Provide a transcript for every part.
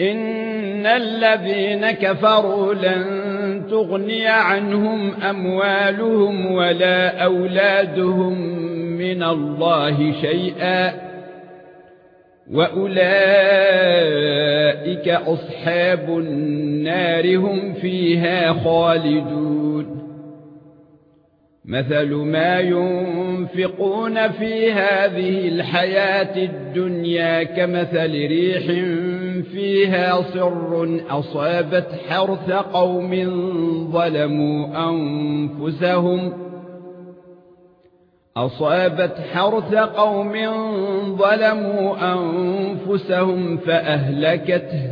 ان الذين كفروا لن تغني عنهم اموالهم ولا اولادهم من الله شيئا واولئك اصحاب النار هم فيها خالدون مثل ما ينفقون في هذه الحياة الدنيا كمثل ريح فيها صر أصابت حرث قوم ظلموا أنفسهم أصابت حرث قوم ظلموا أنفسهم فأهلكته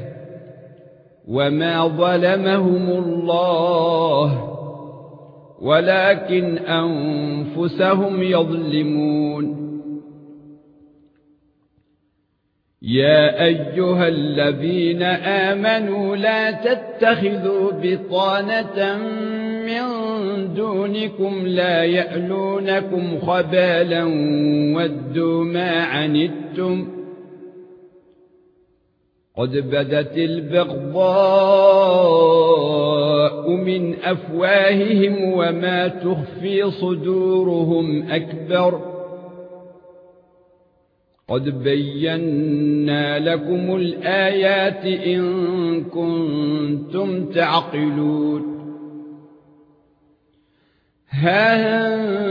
وما ظلمهم الله ولكن أنفسهم يظلمون يا ايها الذين امنوا لا تتخذوا بطانه من دونكم لا يألونكم خبالا ودوا ما عنتم قد بدت البغضاء من افواههم وما تخفي صدورهم اكبر قد بينا لكم الآيات إن كنتم تعقلون. ها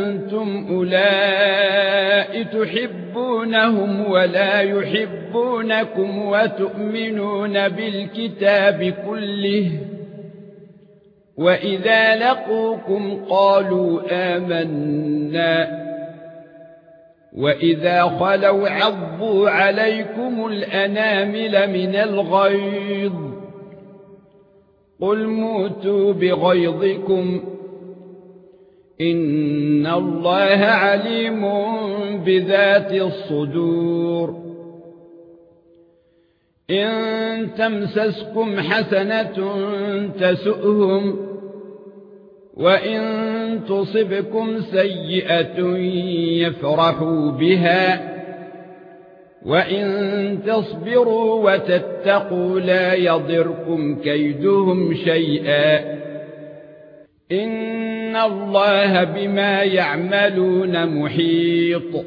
أنتم أولئك تحبونهم ولا يحبونكم وتؤمنون بالكتاب كله؟ وإذا لقوكم قالوا آمنا. واذا خلوا عضوا عليكم الانامل من الغيظ قل موتوا بغيظكم ان الله عليم بذات الصدور ان تمسسكم حسنه تسؤهم وان تصبكم سيئه يفرحوا بها وان تصبروا وتتقوا لا يضركم كيدهم شيئا ان الله بما يعملون محيط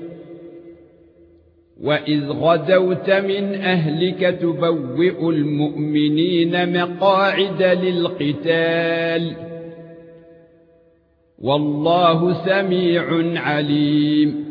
واذ غدوت من اهلك تبوئ المؤمنين مقاعد للقتال والله سميع عليم.